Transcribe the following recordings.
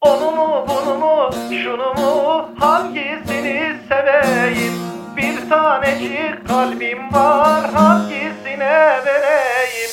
Onu mu bunu mu şunu mu hangisini seveyim? Bir tanecik kalbim var hangisine vereyim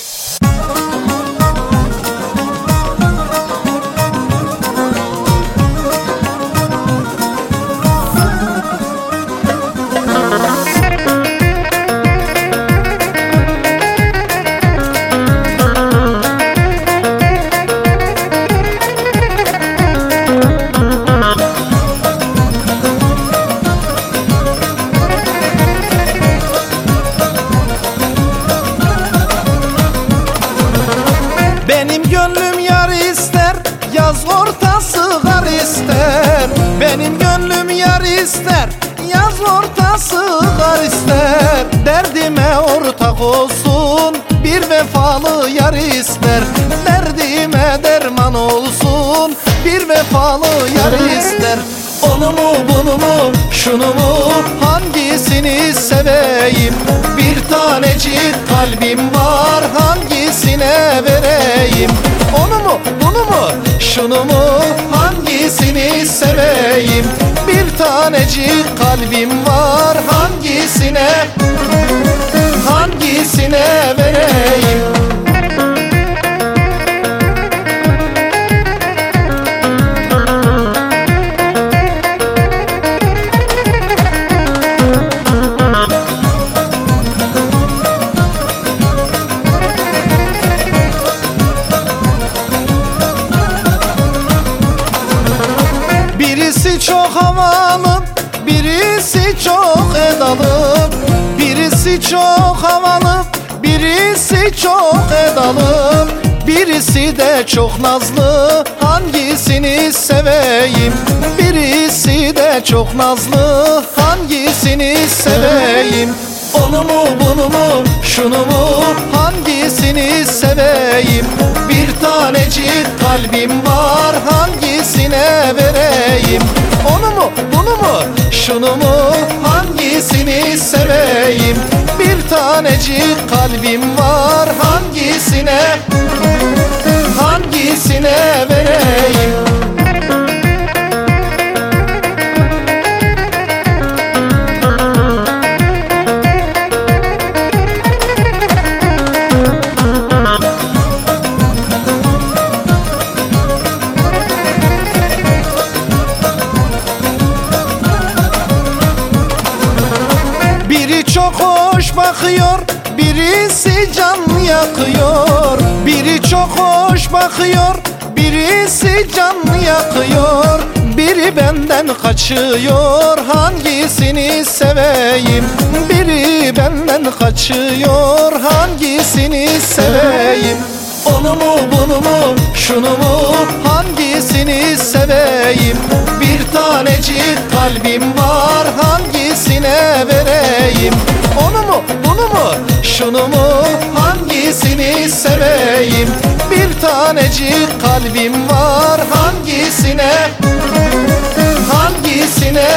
Benim gönlüm yar ister Yaz ortası gar ister. Benim gönlüm yar ister Yaz ortası gar ister. Derdime ortak olsun Bir vefalı yar ister. Derdime derman olsun Bir vefalı yar ister. Onu mu bunu mu şunu mu Hangisini seveyim? Bir tanecik kalbim var mu şunu mu Hangisini seveyim? Bir tanecik kalbim var Hangisine Birisi çok havalı, birisi çok edalı Birisi çok havalı, birisi çok edalı Birisi de çok nazlı, hangisini seveyim? Birisi de çok nazlı, hangisini seveyim? Onu mu bunu mu şunu mu hangisini seveyim? Bir tanecik kalbim var hangisine şunu mu hangisini seveyim? Bir tanecik kalbim var çok hoş bakıyor Birisi can yakıyor. Biri çok hoş bakıyor Birisi can yakıyor. Biri benden kaçıyor Hangisini seveyim? Biri benden kaçıyor Hangisini seveyim? Onu mu bunu mu şunu mu Hangisini seveyim? Bir tanecik kalbim var Hangisine vereyim bunu mu şunu mu Hangisini seveyim? Bir tanecik kalbim var Hangisine? Hangisine